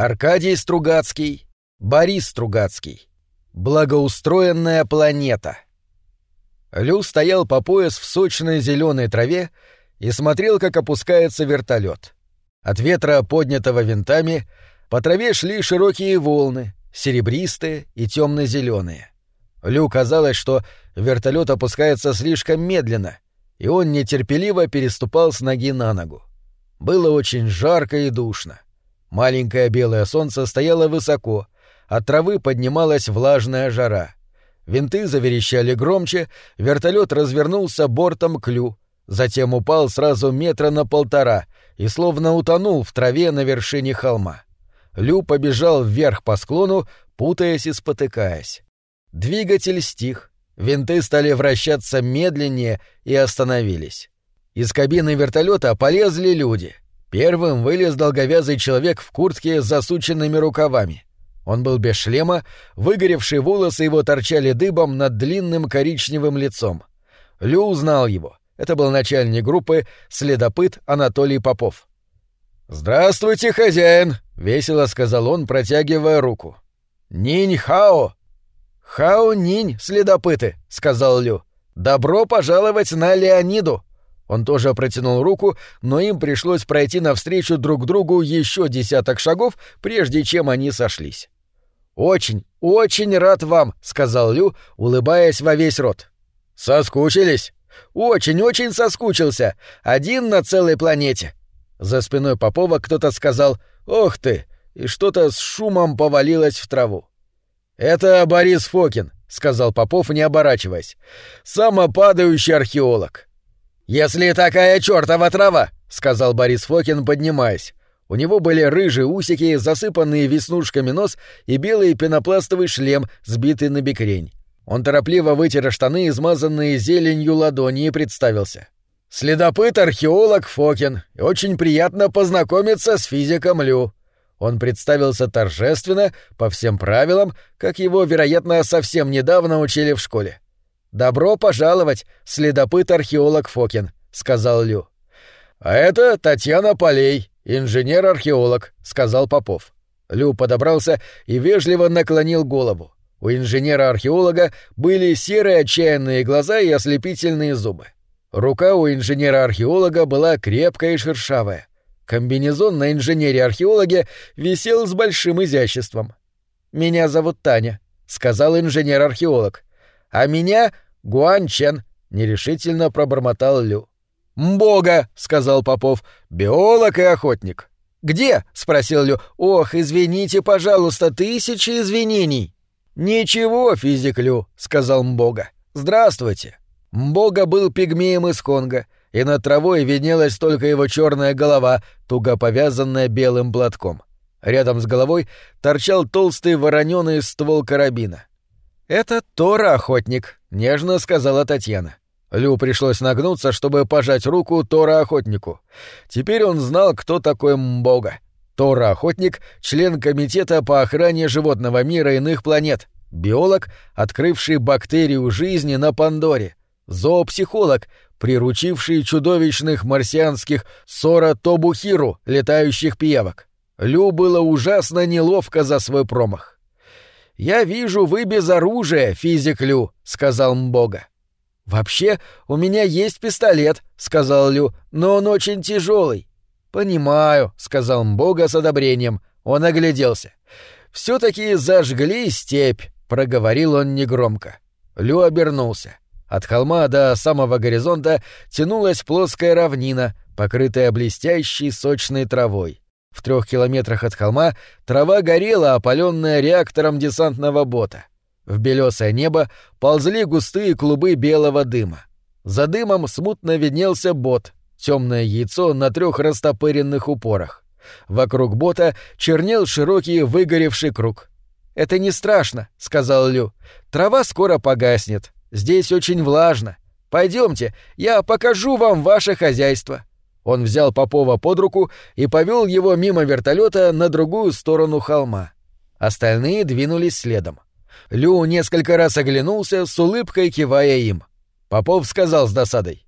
Аркадий Стругацкий, Борис Стругацкий. Благоустроенная планета. Лю стоял по пояс в сочной зеленой траве и смотрел, как опускается вертолет. От ветра, поднятого винтами, по траве шли широкие волны, серебристые и темно-зеленые. Лю казалось, что вертолет опускается слишком медленно, и он нетерпеливо переступал с ноги на ногу. Было очень жарко и душно. Маленькое белое солнце стояло высоко, от травы поднималась влажная жара. Винты заверещали громче, вертолет развернулся бортом к Лю, затем упал сразу метра на полтора и словно утонул в траве на вершине холма. Лю побежал вверх по склону, путаясь и спотыкаясь. Двигатель стих, винты стали вращаться медленнее и остановились. Из кабины вертолета полезли люди. Первым вылез долговязый человек в куртке с засученными рукавами. Он был без шлема, выгоревшие волосы его торчали дыбом над длинным коричневым лицом. Лю узнал его. Это был начальник группы «Следопыт» Анатолий Попов. «Здравствуйте, хозяин!» — весело сказал он, протягивая руку. «Нинь Хао!» «Хао Нинь, следопыты!» — сказал Лю. «Добро пожаловать на Леониду!» Он тоже протянул руку, но им пришлось пройти навстречу друг другу еще десяток шагов, прежде чем они сошлись. «Очень, очень рад вам», — сказал Лю, улыбаясь во весь рот. «Соскучились?» «Очень-очень соскучился. Один на целой планете». За спиной Попова кто-то сказал «Ох ты!» и что-то с шумом повалилось в траву. «Это Борис Фокин», — сказал Попов, не оборачиваясь. «Самопадающий археолог». «Если такая чёртова трава», — сказал Борис Фокин, поднимаясь. У него были рыжие усики, засыпанные веснушками нос и белый пенопластовый шлем, сбитый на бекрень. Он торопливо вытер штаны, измазанные зеленью ладони, и представился. «Следопыт-археолог Фокин. Очень приятно познакомиться с физиком Лю». Он представился торжественно, по всем правилам, как его, вероятно, совсем недавно учили в школе. «Добро пожаловать, следопыт-археолог Фокин», — сказал Лю. «А это Татьяна Полей, «Инженер-археолог», — сказал Попов. Лю подобрался и вежливо наклонил голову. У инженера-археолога были серые отчаянные глаза и ослепительные зубы. Рука у инженера-археолога была крепкая и шершавая. Комбинезон на инженере-археологе висел с большим изяществом. «Меня зовут Таня», — сказал инженер-археолог. «А меня Гуан Чен», — нерешительно пробормотал Лю. «Мбога», — сказал Попов, — «биолог и охотник». «Где?» — спросил Лю. «Ох, извините, пожалуйста, тысячи извинений». «Ничего, физик Лю», — сказал Мбога. «Здравствуйте». Мбога был пигмеем из Конго, и над травой виднелась только его черная голова, туго повязанная белым платком. Рядом с головой торчал толстый вороненый ствол карабина. «Это Тора-охотник», — нежно сказала Татьяна. Лю пришлось нагнуться, чтобы пожать руку Тора-охотнику. Теперь он знал, кто такой Мбога. Тора-охотник — член Комитета по охране животного мира иных планет, биолог, открывший бактерию жизни на Пандоре, зоопсихолог, приручивший чудовищных марсианских Сора Тобухиру, летающих пиявок. Лю было ужасно неловко за свой промах. «Я вижу, вы без оружия, физик Лю», — сказал Мбога. «Вообще, у меня есть пистолет», — сказал Лю, — «но он очень тяжелый». «Понимаю», — сказал Мбога с одобрением. Он огляделся. «Все-таки зажгли степь», — проговорил он негромко. Лю обернулся. От холма до самого горизонта тянулась плоская равнина, покрытая блестящей сочной травой. В трех километрах от холма трава горела, опаленная реактором десантного бота. В белесое небо ползли густые клубы белого дыма. За дымом смутно виднелся бот, темное яйцо на трех растопыренных упорах. Вокруг бота чернел широкий выгоревший круг. «Это не страшно», — сказал Лю. «Трава скоро погаснет. Здесь очень влажно. Пойдемте, я покажу вам ваше хозяйство». Он взял Попова под руку и повел его мимо вертолета на другую сторону холма. Остальные двинулись следом. Лю несколько раз оглянулся, с улыбкой кивая им. Попов сказал с досадой.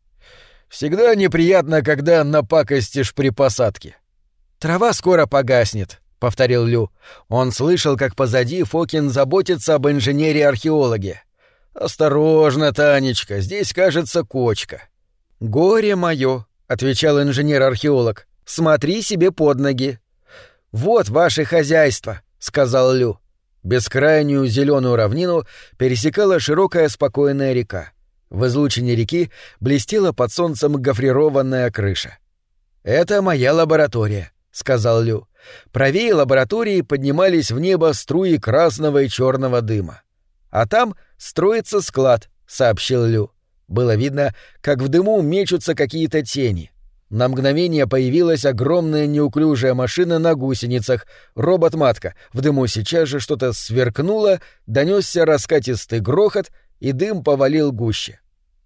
«Всегда неприятно, когда напакостишь при посадке». «Трава скоро погаснет», повторил Лю. Он слышал, как позади Фокин заботится об инженере-археологе. Осторожно, Танечка, здесь, кажется, кочка. Горе мое, отвечал инженер-археолог. Смотри себе под ноги. Вот ваше хозяйство, сказал Лю. Бескрайнюю зеленую равнину пересекала широкая спокойная река. В излучине реки блестела под солнцем гофрированная крыша. «Это моя лаборатория», — сказал Лю. Правее лаборатории поднимались в небо струи красного и черного дыма. «А там строится склад», — сообщил Лю. Было видно, как в дыму мечутся какие-то тени. На мгновение появилась огромная неуклюжая машина на гусеницах, робот-матка. В дыму сейчас же что-то сверкнуло, донесся раскатистый грохот, и дым повалил гуще.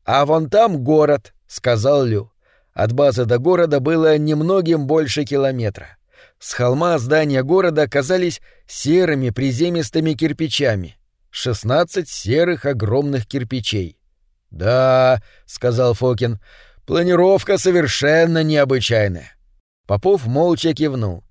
«А вон там город», — сказал Лю. От базы до города было немногим больше километра. С холма здания города казались серыми приземистыми кирпичами. Шестнадцать серых огромных кирпичей. «Да», — сказал Фокин, — «планировка совершенно необычайная». Попов молча кивнул.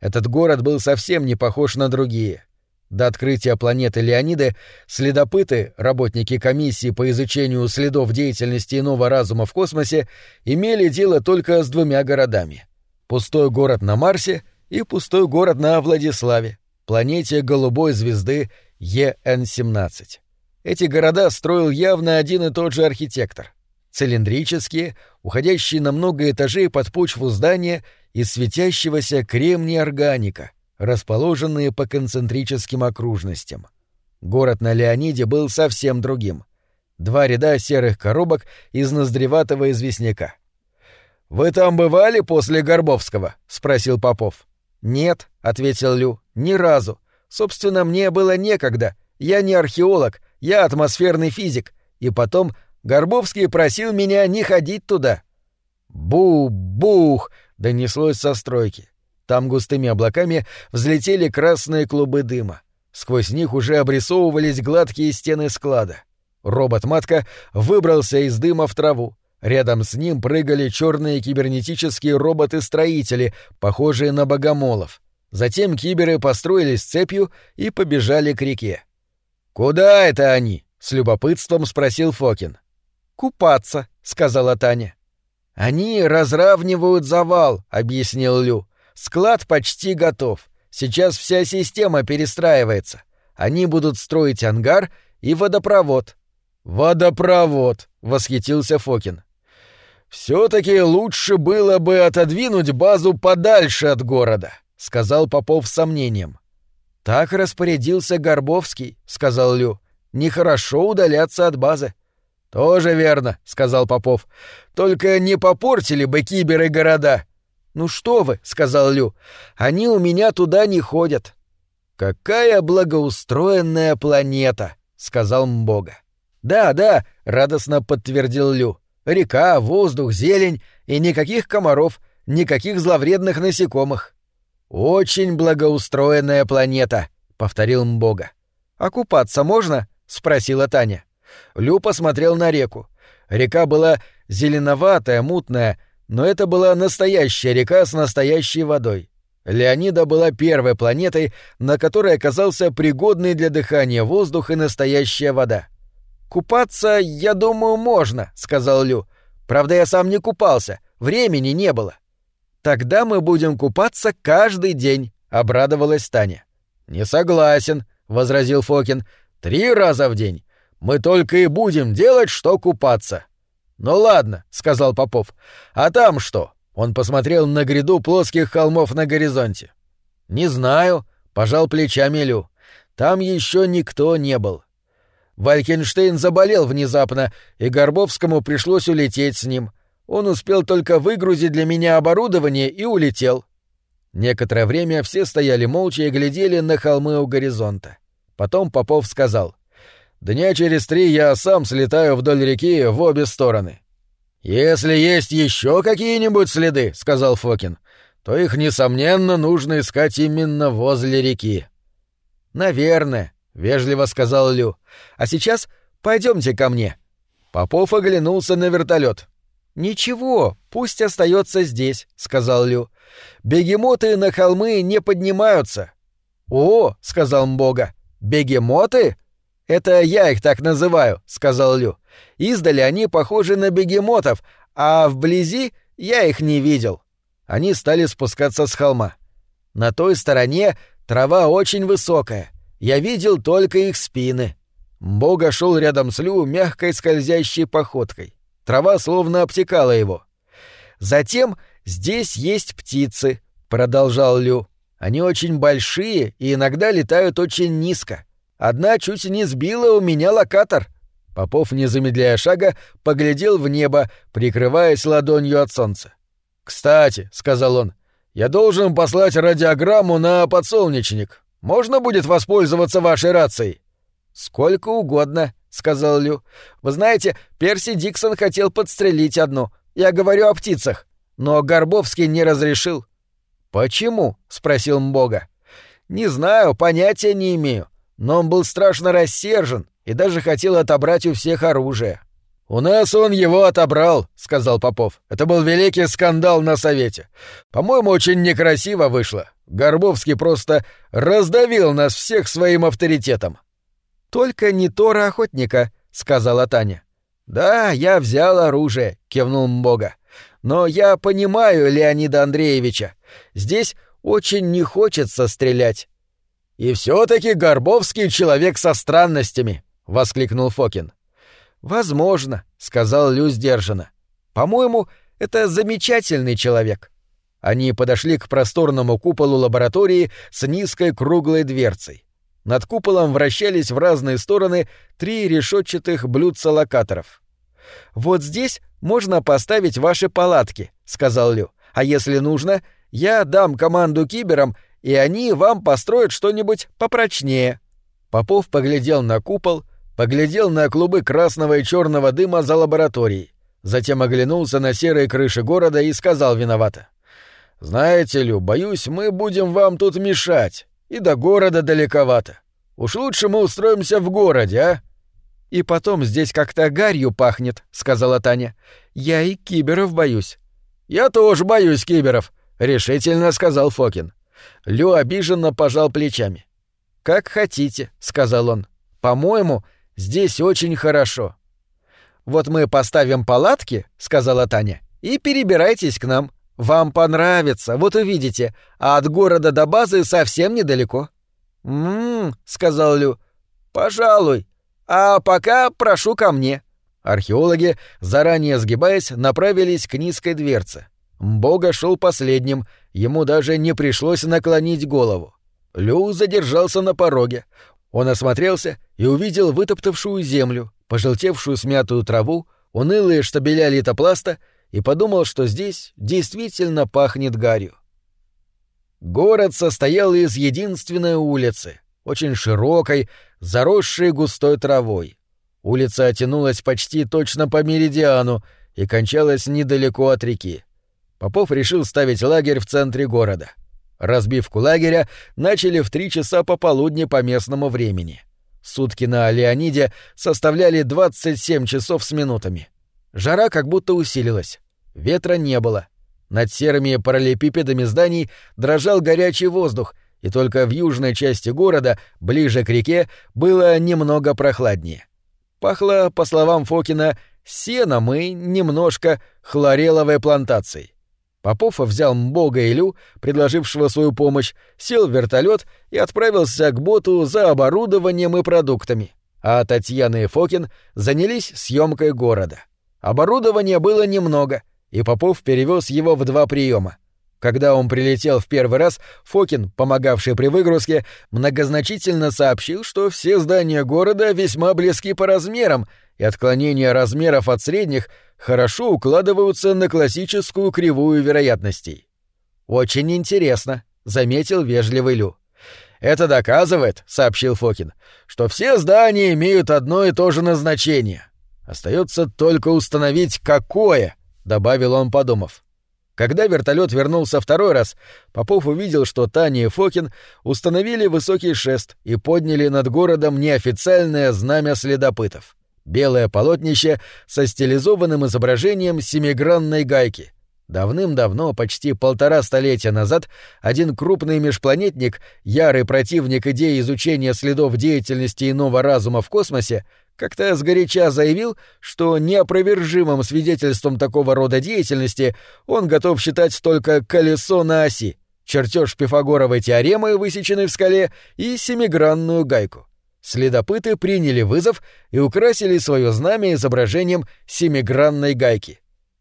Этот город был совсем не похож на другие. До открытия планеты Леониды следопыты, работники комиссии по изучению следов деятельности иного разума в космосе, имели дело только с двумя городами. Пустой город на Марсе и пустой город на Владиславе, планете голубой звезды ЕН-17. Эти города строил явно один и тот же архитектор. Цилиндрические, уходящие на много этажей под почву здания из светящегося кремния органика — расположенные по концентрическим окружностям. Город на Леониде был совсем другим. Два ряда серых коробок из ноздреватого известняка. «Вы там бывали после Горбовского?» — спросил Попов. «Нет», — ответил Лю, — «ни разу. Собственно, мне было некогда. Я не археолог, я атмосферный физик. И потом Горбовский просил меня не ходить туда». «Бух-бух!» — донеслось со стройки. Там густыми облаками взлетели красные клубы дыма. Сквозь них уже обрисовывались гладкие стены склада. Робот-матка выбрался из дыма в траву. Рядом с ним прыгали черные кибернетические роботы-строители, похожие на богомолов. Затем киберы построились цепью и побежали к реке. «Куда это они?» — с любопытством спросил Фокин. «Купаться», — сказала Таня. «Они разравнивают завал», — объяснил Лю. Склад почти готов. Сейчас вся система перестраивается. Они будут строить ангар и водопровод. Водопровод, восхитился Фокин. Все-таки лучше было бы отодвинуть базу подальше от города, сказал Попов с сомнением. Так распорядился Горбовский, сказал Лю. Нехорошо удаляться от базы. Тоже верно, сказал Попов. Только не попортили бы киберы города. «Ну что вы», — сказал Лю, — «они у меня туда не ходят». «Какая благоустроенная планета», — сказал Мбога. «Да, да», — радостно подтвердил Лю. «Река, воздух, зелень и никаких комаров, никаких зловредных насекомых». «Очень благоустроенная планета», — повторил Мбога. «А купаться можно?» — спросила Таня. Лю посмотрел на реку. Река была зеленоватая, мутная, но это была настоящая река с настоящей водой. Леонида была первой планетой, на которой оказался пригодный для дыхания воздух и настоящая вода. «Купаться, я думаю, можно», — сказал Лю. «Правда, я сам не купался, времени не было». «Тогда мы будем купаться каждый день», — обрадовалась Таня. «Не согласен», — возразил Фокин. «Три раза в день. Мы только и будем делать, что купаться». «Ну ладно», — сказал Попов. «А там что?» Он посмотрел на гряду плоских холмов на горизонте. «Не знаю», — пожал плечами Лю. «Там еще никто не был». Валькенштейн заболел внезапно, и Горбовскому пришлось улететь с ним. Он успел только выгрузить для меня оборудование и улетел. Некоторое время все стояли молча и глядели на холмы у горизонта. Потом Попов сказал. Дня через три я сам слетаю вдоль реки в обе стороны. Если есть еще какие-нибудь следы, сказал Фокин, то их несомненно нужно искать именно возле реки. Наверное, вежливо сказал Лю. А сейчас пойдемте ко мне. Попов оглянулся на вертолет. Ничего, пусть остается здесь, сказал Лю. «Бегемоты на холмы не поднимаются». «О», — сказал Мбога, — «бегемоты?» «Это я их так называю», — сказал Лю. «Издали они похожи на бегемотов, а вблизи я их не видел». Они стали спускаться с холма. На той стороне трава очень высокая. Я видел только их спины. Бога шел рядом с Лю мягкой скользящей походкой. Трава словно обтекала его. Затем здесь есть птицы, продолжал Лю. Они очень большие и иногда летают очень низко. Одна чуть не сбила у меня локатор. Попов, не замедляя шага, поглядел в небо, прикрываясь ладонью от солнца. «Кстати», — сказал он, — «я должен послать радиограмму на подсолнечник. Можно будет воспользоваться вашей рацией?» «Сколько угодно», — сказал Лю. «Вы знаете, Перси Диксон хотел подстрелить одну. Я говорю о птицах. Но Горбовский не разрешил». «Почему?» — спросил Мбога. «Не знаю, понятия не имею. Но он был страшно рассержен и даже хотел отобрать у всех оружие». «У нас он его отобрал», — сказал Попов. «Это был великий скандал на Совете. По-моему, очень некрасиво вышло. Горбовский просто раздавил нас всех своим авторитетом». «Только не Тора охотника», — сказала Таня. «Да, я взял оружие», — кивнул Мбога. «Но я понимаю Леонида Андреевича. Здесь очень не хочется стрелять». «И все-таки Горбовский человек со странностями», — воскликнул Фокин. «Возможно», — сказал Лю сдержанно. «По-моему, это замечательный человек». Они подошли к просторному куполу лаборатории с низкой круглой дверцей. Над куполом вращались в разные стороны три решетчатых блюдца локаторов. «Вот здесь можно поставить ваши палатки», — сказал Лю. «А если нужно, я дам команду киберам, и они вам построят что-нибудь попрочнее». Попов поглядел на купол, поглядел на клубы красного и черного дыма за лабораторией, затем оглянулся на серые крыши города и сказал виновато. «Знаете, Лю, боюсь, мы будем вам тут мешать. И до города далековато. Уж лучше мы устроимся в городе, а?» «И потом здесь как-то гарью пахнет», — сказала Таня. «Я и киберов боюсь». «Я тоже боюсь киберов», — решительно сказал Фокин. Лю обиженно пожал плечами. «Как хотите», — сказал он. «По-моему, здесь очень хорошо». «Вот мы поставим палатки», — сказала Таня, — «и перебирайтесь к нам. Вам понравится, вот увидите, а от города до базы совсем недалеко. «М-м-м», сказал Лю. «Пожалуй. А пока прошу ко мне». Археологи, заранее сгибаясь, направились к низкой дверце. Бога шел последним, ему даже не пришлось наклонить голову. Лю задержался на пороге. Он осмотрелся и увидел вытоптавшую землю, пожелтевшую смятую траву, унылые штабеля литопласта и подумал, что здесь действительно пахнет гарью. Город состоял из единственной улицы, очень широкой, заросшей густой травой. Улица тянулась почти точно по меридиану и кончалась недалеко от реки. Попов решил ставить лагерь в центре города. Разбивку лагеря начали в три часа пополудни по местному времени. Сутки на Леониде составляли 27 часов с минутами. Жара как будто усилилась. Ветра не было. Над серыми параллелепипедами зданий дрожал горячий воздух, и только в южной части города, ближе к реке, было немного прохладнее. Пахло, по словам Фокина, сеном и немножко хлореловой плантацией. Попов взял Мбога Илю, предложившего свою помощь, сел в вертолет и отправился к боту за оборудованием и продуктами, а Татьяна и Фокин занялись съемкой города. Оборудования было немного, и Попов перевез его в два приема. Когда он прилетел в первый раз, Фокин, помогавший при выгрузке, многозначительно сообщил, что все здания города весьма близки по размерам, и отклонения размеров от средних хорошо укладываются на классическую кривую вероятностей. «Очень интересно», — заметил вежливый Лю. «Это доказывает», — сообщил Фокин, — «что все здания имеют одно и то же назначение. Остается только установить, какое», — добавил он, подумав. Когда вертолет вернулся второй раз, Попов увидел, что Таня и Фокин установили высокий шест и подняли над городом неофициальное знамя следопытов. Белое полотнище со стилизованным изображением семигранной гайки. Давным-давно, почти полтора столетия назад, один крупный межпланетник, ярый противник идеи изучения следов деятельности иного разума в космосе, как-то сгоряча заявил, что неопровержимым свидетельством такого рода деятельности он готов считать только колесо на оси, чертеж Пифагоровой теоремы, высеченной в скале, и семигранную гайку. Следопыты приняли вызов и украсили свое знамя изображением семигранной гайки.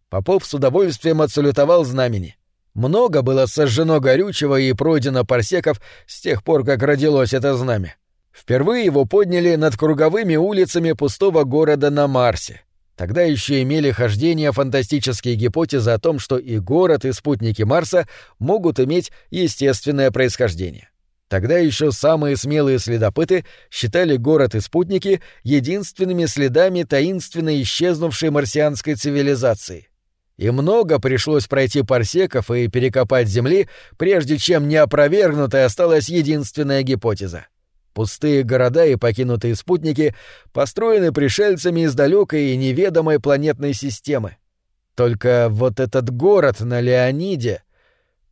Попов с удовольствием отсалютовал знамени. Много было сожжено горючего и пройдено парсеков с тех пор, как родилось это знамя. Впервые его подняли над круговыми улицами пустого города на Марсе. Тогда еще имели хождение фантастические гипотезы о том, что и город, и спутники Марса могут иметь естественное происхождение. Тогда еще самые смелые следопыты считали город и спутники единственными следами таинственно исчезнувшей марсианской цивилизации. И много пришлось пройти парсеков и перекопать земли, прежде чем неопровергнутой осталась единственная гипотеза. Пустые города и покинутые спутники построены пришельцами из далекой и неведомой планетной системы. Только вот этот город на Леониде...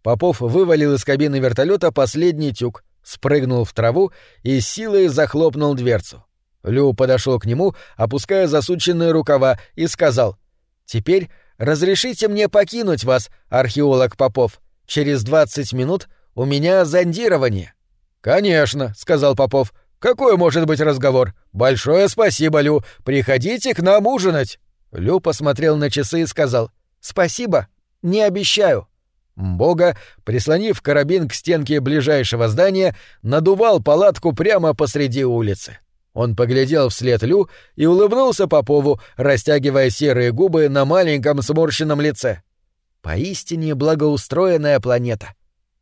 Попов вывалил из кабины вертолета последний тюк, спрыгнул в траву и силой захлопнул дверцу. Лю подошел к нему, опуская засученные рукава, и сказал «Теперь Разрешите мне покинуть вас, археолог Попов. Через двадцать минут у меня зондирование». «Конечно», — сказал Попов. «Какой может быть разговор? Большое спасибо, Лю. Приходите к нам ужинать». Лю посмотрел на часы и сказал. «Спасибо. Не обещаю». Бога, прислонив карабин к стенке ближайшего здания, надувал палатку прямо посреди улицы. Он поглядел вслед Лю и улыбнулся Попову, растягивая серые губы на маленьком сморщенном лице. «Поистине благоустроенная планета».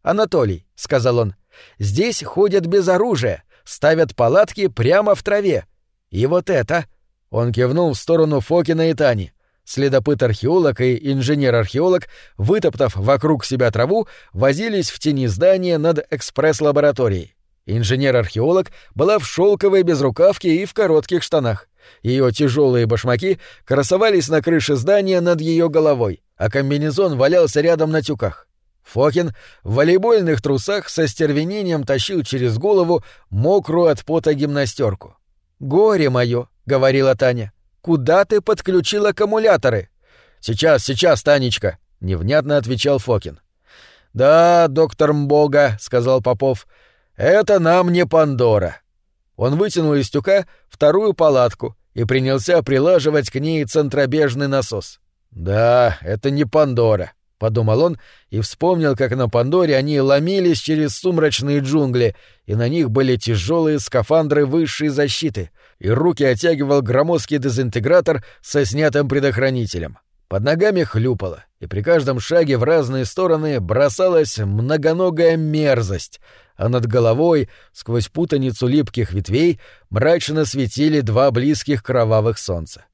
«Анатолий», — сказал он, — «здесь ходят без оружия, ставят палатки прямо в траве. И вот это...» — он кивнул в сторону Фокина и Тани. Следопыт-археолог и инженер-археолог, вытоптав вокруг себя траву, возились в тени здания над экспресс-лабораторией. Инженер-археолог была в шелковой безрукавке и в коротких штанах. Ее тяжелые башмаки красовались на крыше здания над ее головой, а комбинезон валялся рядом на тюках. Фокин в волейбольных трусах со стервенением тащил через голову мокрую от пота гимнастерку. «Горе мое!» — говорила Таня. «Куда ты подключил аккумуляторы?» «Сейчас, сейчас, Танечка!» — невнятно отвечал Фокин. «Да, доктор Мбога», — сказал Попов, — это нам не Пандора. Он вытянул из тюка вторую палатку и принялся прилаживать к ней центробежный насос. Да, это не Пандора, подумал он и вспомнил, как на Пандоре они ломились через сумрачные джунгли, и на них были тяжелые скафандры высшей защиты, и руки оттягивал громоздкий дезинтегратор со снятым предохранителем. Под ногами хлюпало, и при каждом шаге в разные стороны бросалась многоногая мерзость, а над головой, сквозь путаницу липких ветвей, мрачно светили два близких кровавых солнца.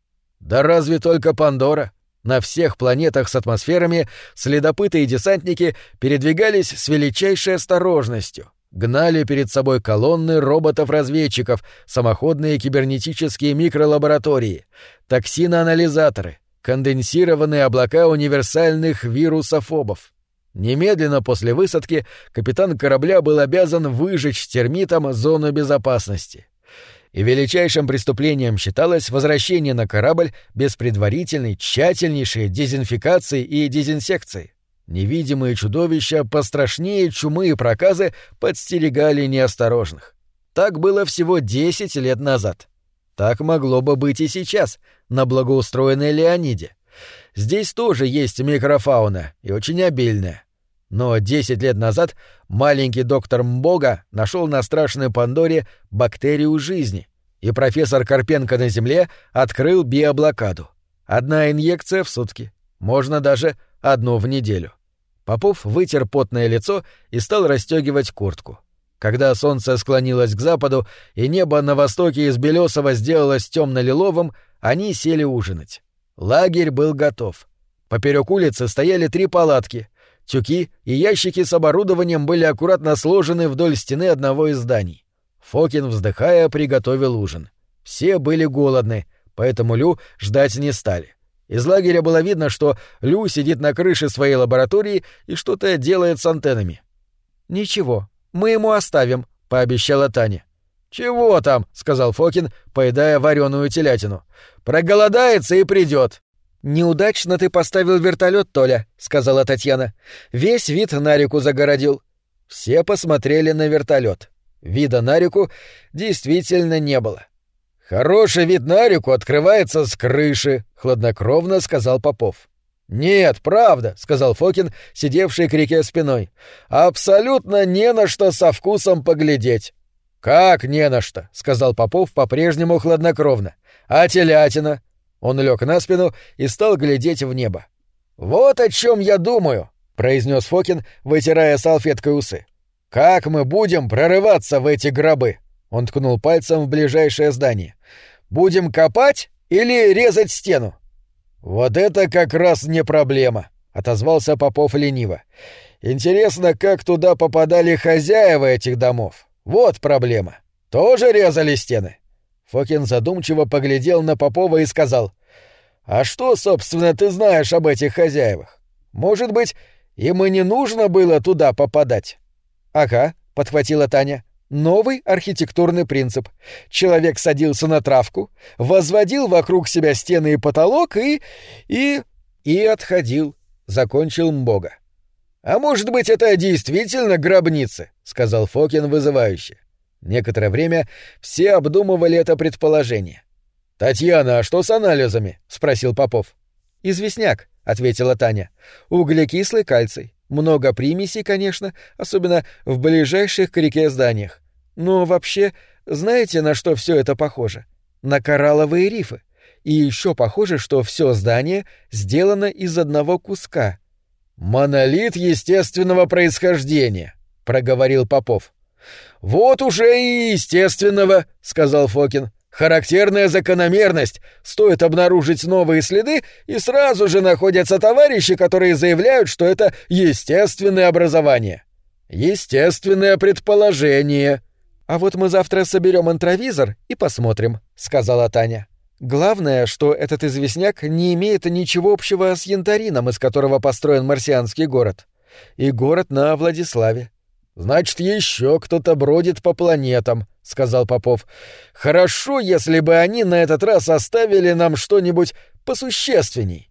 Да разве только Пандора? На всех планетах с атмосферами следопыты и десантники передвигались с величайшей осторожностью, гнали перед собой колонны роботов-разведчиков, самоходные кибернетические микролаборатории, токсиноанализаторы, конденсированные облака универсальных вирусофобов. Немедленно после высадки капитан корабля был обязан выжечь термитом зону безопасности. И величайшим преступлением считалось возвращение на корабль без предварительной, тщательнейшей дезинфекции и дезинсекции. Невидимые чудовища пострашнее чумы и проказы подстерегали неосторожных. Так было всего 10 лет назад. Так могло бы быть и сейчас, на благоустроенной Леониде. Здесь тоже есть микрофауна, и очень обильная. Но 10 лет назад маленький доктор Мбога нашел на страшной Пандоре бактерию жизни, и профессор Карпенко на Земле открыл биоблокаду. Одна инъекция в сутки, можно даже одну в неделю. Попов вытер потное лицо и стал расстегивать куртку. Когда солнце склонилось к западу и небо на востоке из белесого сделалось темно-лиловым, они сели ужинать. Лагерь был готов. Поперек улицы стояли три палатки. Тюки и ящики с оборудованием были аккуратно сложены вдоль стены одного из зданий. Фокин, вздыхая, приготовил ужин. Все были голодны, поэтому Лю ждать не стали. Из лагеря было видно, что Лю сидит на крыше своей лаборатории и что-то делает с антеннами. «Ничего, мы ему оставим», — пообещала Таня. «Чего там?» — сказал Фокин, поедая вареную телятину. «Проголодается и придет. «Неудачно ты поставил вертолет, Толя», — сказала Татьяна. «Весь вид на реку загородил». Все посмотрели на вертолет. Вида на реку действительно не было. «Хороший вид на реку открывается с крыши», — хладнокровно сказал Попов. «Нет, правда», — сказал Фокин, сидевший к реке спиной. «Абсолютно не на что со вкусом поглядеть». «Как не на что?» — сказал Попов по-прежнему хладнокровно. «А телятина?» Он лег на спину и стал глядеть в небо. «Вот о чем я думаю», — произнес Фокин, вытирая салфеткой усы. «Как мы будем прорываться в эти гробы?» Он ткнул пальцем в ближайшее здание. «Будем копать или резать стену?» «Вот это как раз не проблема», — отозвался Попов лениво. «Интересно, как туда попадали хозяева этих домов? Вот проблема. Тоже резали стены?» Фокин задумчиво поглядел на Попова и сказал, «А что, собственно, ты знаешь об этих хозяевах? Может быть, им и не нужно было туда попадать?» «Ага», — подхватила Таня. Новый архитектурный принцип. Человек садился на травку, возводил вокруг себя стены и потолок и... и... и отходил, — закончил Мбога. «А может быть, это действительно гробницы?» — сказал Фокин вызывающе. Некоторое время все обдумывали это предположение. «Татьяна, а что с анализами?» — спросил Попов. «Известняк», — ответила Таня. «Углекислый кальций. Много примесей, конечно, особенно в ближайших к реке зданиях. Но вообще, знаете, на что все это похоже? На коралловые рифы. И еще похоже, что все здание сделано из одного куска». «Монолит естественного происхождения», — проговорил Попов. «Вот уже и естественного», — сказал Фокин. «Характерная закономерность. Стоит обнаружить новые следы, и сразу же находятся товарищи, которые заявляют, что это естественное образование». «Естественное предположение». «А вот мы завтра соберем интровизор и посмотрим», — сказала Таня. «Главное, что этот известняк не имеет ничего общего с янтарином, из которого построен марсианский город. И город на Владиславе. Значит, еще кто-то бродит по планетам, сказал Попов. Хорошо, если бы они на этот раз оставили нам что-нибудь посущественней.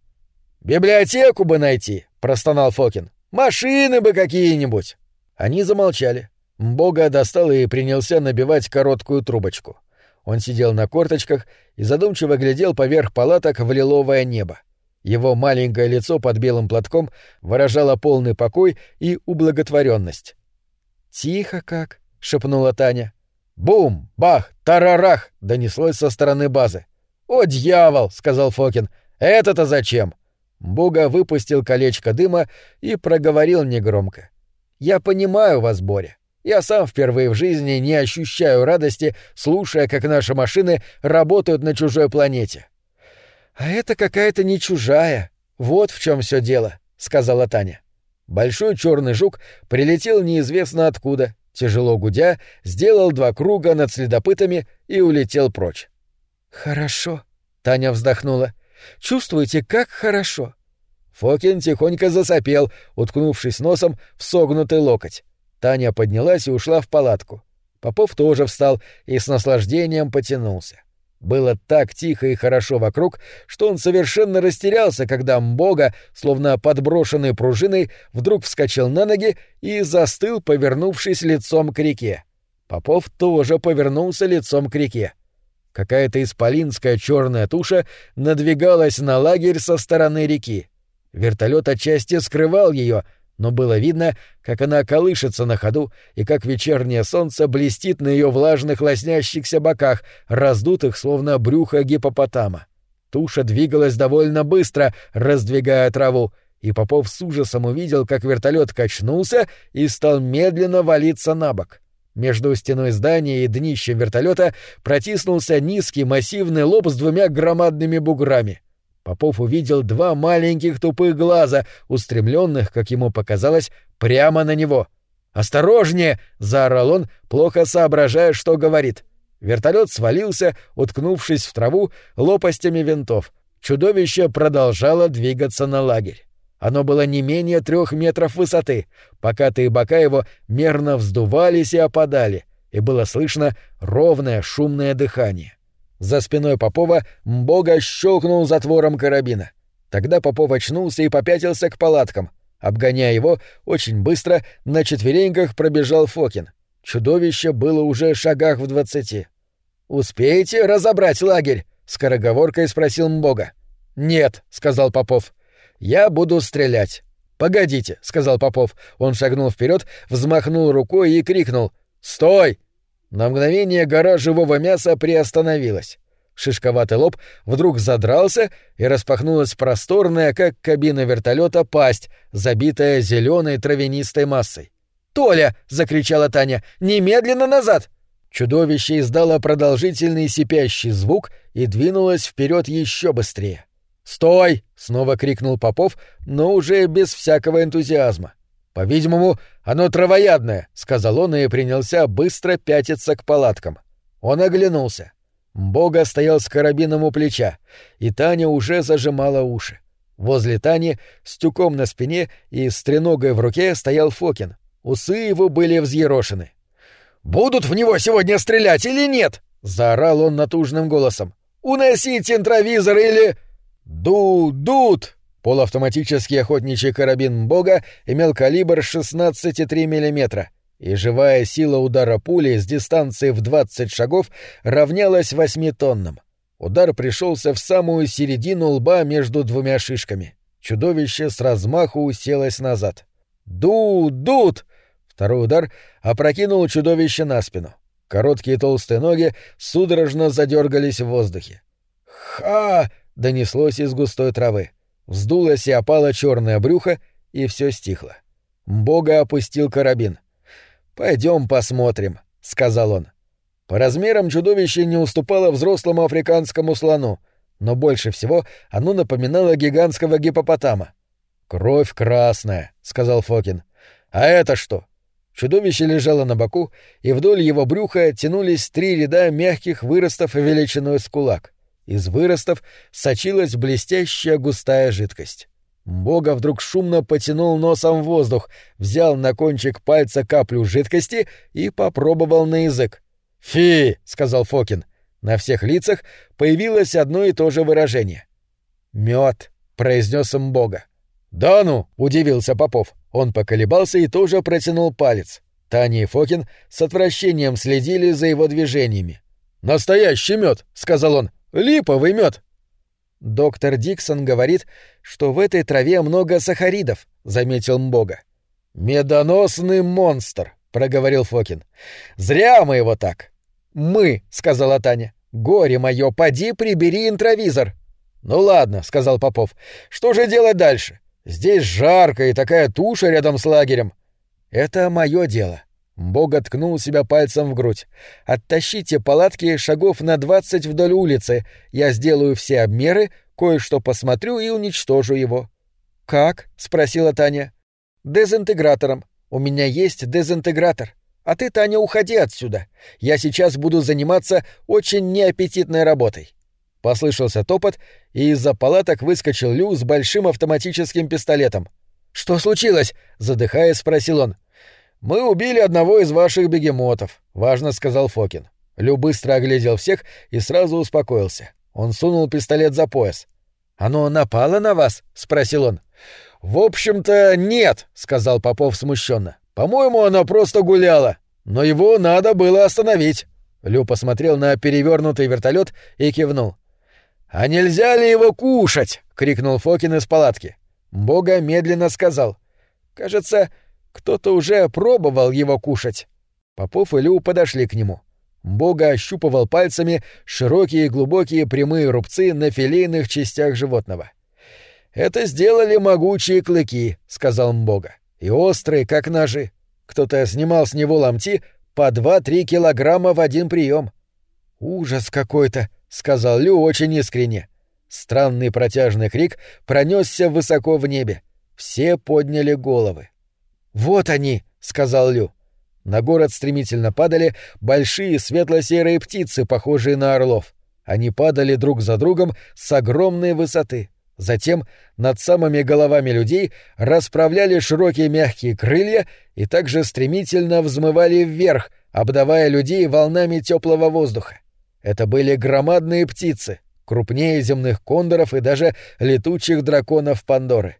Библиотеку бы найти, простонал Фокин. Машины бы какие-нибудь. Они замолчали. Бога достал и принялся набивать короткую трубочку. Он сидел на корточках и задумчиво глядел поверх палаток в лиловое небо. Его маленькое лицо под белым платком выражало полный покой и ублаготворенность. «Тихо как», — шепнула Таня. «Бум! Бах! Тарарах!» — донеслось со стороны базы. «О, дьявол!» — сказал Фокин. «Это-то зачем?» Буга выпустил колечко дыма и проговорил негромко. «Я понимаю вас, Боря. Я сам впервые в жизни не ощущаю радости, слушая, как наши машины работают на чужой планете». «А это какая-то не чужая. Вот в чем все дело», — сказала Таня. Большой черный жук прилетел неизвестно откуда, тяжело гудя, сделал два круга над следопытами и улетел прочь. «Хорошо», — Таня вздохнула. «Чувствуете, как хорошо?» Фокин тихонько засопел, уткнувшись носом в согнутый локоть. Таня поднялась и ушла в палатку. Попов тоже встал и с наслаждением потянулся. Было так тихо и хорошо вокруг, что он совершенно растерялся, когда Мбога, словно подброшенный пружиной, вдруг вскочил на ноги и застыл, повернувшись лицом к реке. Попов тоже повернулся лицом к реке. Какая-то исполинская черная туша надвигалась на лагерь со стороны реки. Вертолет отчасти скрывал ее, но было видно, как она колышется на ходу и как вечернее солнце блестит на ее влажных лоснящихся боках, раздутых словно брюхо гипопотама. Туша двигалась довольно быстро, раздвигая траву, и Попов с ужасом увидел, как вертолет качнулся и стал медленно валиться на бок. Между стеной здания и днищем вертолета протиснулся низкий массивный лоб с двумя громадными буграми — Попов увидел два маленьких тупых глаза, устремленных, как ему показалось, прямо на него. «Осторожнее!» — заорал он, плохо соображая, что говорит. Вертолет свалился, уткнувшись в траву лопастями винтов. чудовище продолжало двигаться на лагерь. Оно было не менее трех метров высоты, покатые бока его мерно вздувались и опадали, и было слышно ровное шумное дыхание. За спиной Попова Мбога щелкнул затвором карабина. Тогда Попов очнулся и попятился к палаткам. Обгоняя его, очень быстро на четвереньках пробежал Фокин. Чудовище было уже шагах в двадцати. «Успеете разобрать лагерь?» — скороговоркой спросил Мбога. «Нет», — сказал Попов. «Я буду стрелять». «Погодите», — сказал Попов. Он шагнул вперед, взмахнул рукой и крикнул. «Стой!» На мгновение гора живого мяса приостановилась. Шишковатый лоб вдруг задрался, и распахнулась просторная, как кабина вертолета, пасть, забитая зеленой травянистой массой. «Толя!» — закричала Таня. «Немедленно назад!» Чудовище издало продолжительный сипящий звук и двинулось вперед еще быстрее. «Стой!» — снова крикнул Попов, но уже без всякого энтузиазма. «По-видимому, оно травоядное», — сказал он и принялся быстро пятиться к палаткам. Он оглянулся. Бога стоял с карабином у плеча, и Таня уже зажимала уши. Возле Тани, с тюком на спине и с треногой в руке, стоял Фокин. Усы его были взъерошены. «Будут в него сегодня стрелять или нет?» — заорал он натужным голосом. «Уносить интровизор или...» «Ду-дут!» Полуавтоматический охотничий карабин Бога имел калибр 16,3 мм, и живая сила удара пули с дистанции в 20 шагов равнялась 8 тоннам. Удар пришелся в самую середину лба между двумя шишками. Чудовище с размаху уселось назад. «Ду-дут!» Второй удар опрокинул чудовище на спину. Короткие толстые ноги судорожно задергались в воздухе. «Ха!» — донеслось из густой травы. Вздулось и опало черное брюхо, и все стихло. Бога опустил карабин. Пойдем посмотрим, сказал он. По размерам чудовище не уступало взрослому африканскому слону, но больше всего оно напоминало гигантского гипопотама. Кровь красная, сказал Фокин. А это что? Чудовище лежало на боку, и вдоль его брюха тянулись три ряда мягких выростов величиной с кулак. Из выростов сочилась блестящая густая жидкость. Бога вдруг шумно потянул носом в воздух, взял на кончик пальца каплю жидкости и попробовал на язык. «Фи!» — сказал Фокин. На всех лицах появилось одно и то же выражение. «Мёд», — произнес им Бога. «Да ну!» — удивился Попов. Он поколебался и тоже протянул палец. Таня и Фокин с отвращением следили за его движениями. «Настоящий мед, сказал он. Липовый мед. Доктор Диксон говорит, что в этой траве много сахаридов, заметил Мбога. Медоносный монстр, проговорил Фокин. Зря мы его так. Мы, сказала Таня. Горе мое, поди прибери интровизор. Ну ладно, сказал Попов. Что же делать дальше? Здесь жарко и такая туша рядом с лагерем. Это мое дело. Бога ткнул себя пальцем в грудь. «Оттащите палатки шагов на двадцать вдоль улицы. Я сделаю все обмеры, кое-что посмотрю и уничтожу его». «Как?» — спросила Таня. «Дезинтегратором. У меня есть дезинтегратор. А ты, Таня, уходи отсюда. Я сейчас буду заниматься очень неаппетитной работой». Послышался топот, и из-за палаток выскочил Лю с большим автоматическим пистолетом. «Что случилось?» — задыхаясь, спросил он. «Мы убили одного из ваших бегемотов», — важно сказал Фокин. Лю быстро оглядел всех и сразу успокоился. Он сунул пистолет за пояс. «Оно напало на вас?» — спросил он. «В общем-то, нет», — сказал Попов смущенно. «По-моему, оно просто гуляло. Но его надо было остановить». Лю посмотрел на перевернутый вертолет и кивнул. «А нельзя ли его кушать?» — крикнул Фокин из палатки. Бога медленно сказал. «Кажется, кто-то уже пробовал его кушать. Попов и Лю подошли к нему. Бога ощупывал пальцами широкие глубокие прямые рубцы на филейных частях животного. «Это сделали могучие клыки», — сказал Мбога, — «и острые, как ножи. Кто-то снимал с него ломти по два-три килограмма в один прием. «Ужас какой-то», — сказал Лю очень искренне. Странный протяжный крик пронесся высоко в небе. Все подняли головы. «Вот они!» — сказал Лю. На город стремительно падали большие светло-серые птицы, похожие на орлов. Они падали друг за другом с огромной высоты. Затем над самыми головами людей расправляли широкие мягкие крылья и также стремительно взмывали вверх, обдавая людей волнами теплого воздуха. Это были громадные птицы, крупнее земных кондоров и даже летучих драконов Пандоры.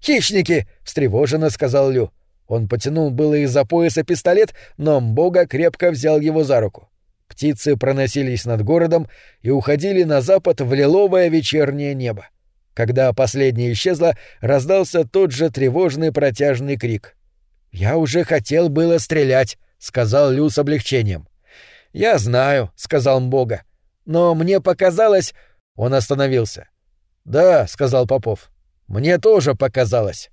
«Хищники!» — встревоженно сказал Лю. Он потянул было из-за пояса пистолет, но Мбога крепко взял его за руку. Птицы проносились над городом и уходили на запад в лиловое вечернее небо. Когда последняя исчезла, раздался тот же тревожный протяжный крик. «Я уже хотел было стрелять», — сказал Лю с облегчением. «Я знаю», — сказал Мбога. «Но мне показалось...» Он остановился. «Да», — сказал Попов. «Мне тоже показалось».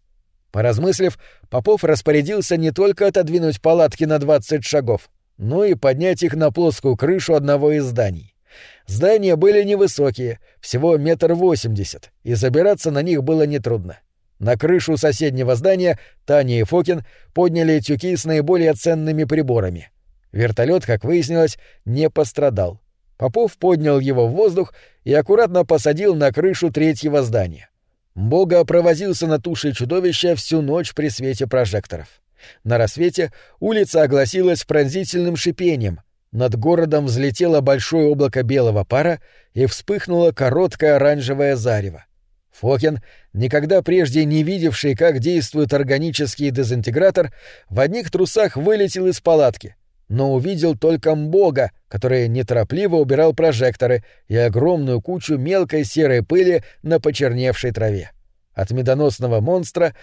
Поразмыслив, Попов распорядился не только отодвинуть палатки на двадцать шагов, но и поднять их на плоскую крышу одного из зданий. Здания были невысокие, всего метр восемьдесят, и забираться на них было нетрудно. На крышу соседнего здания Таня и Фокин подняли тюки с наиболее ценными приборами. Вертолет, как выяснилось, не пострадал. Попов поднял его в воздух и аккуратно посадил на крышу третьего здания. Бога провозился на туше чудовища всю ночь при свете прожекторов. На рассвете улица огласилась пронзительным шипением. Над городом взлетело большое облако белого пара и вспыхнуло короткое оранжевое зарево. Фокин, никогда прежде не видевший, как действует органический дезинтегратор, в одних трусах вылетел из палатки — но увидел только Мбога, который неторопливо убирал прожекторы и огромную кучу мелкой серой пыли на почерневшей траве. От медоносного монстра